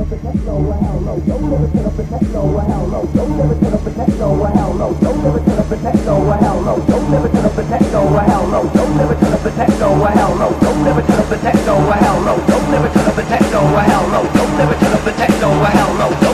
Don't ever turn up the techno, hell no. Don't ever turn up the techno, hell no. Don't ever turn up the techno, hell. Don't ever turn up the techno, hell no. Don't ever turn up the techno, hell. Don't ever turn up the techno, hell no. Don't ever turn up the techno, hell. Don't ever turn up the techno, hell no.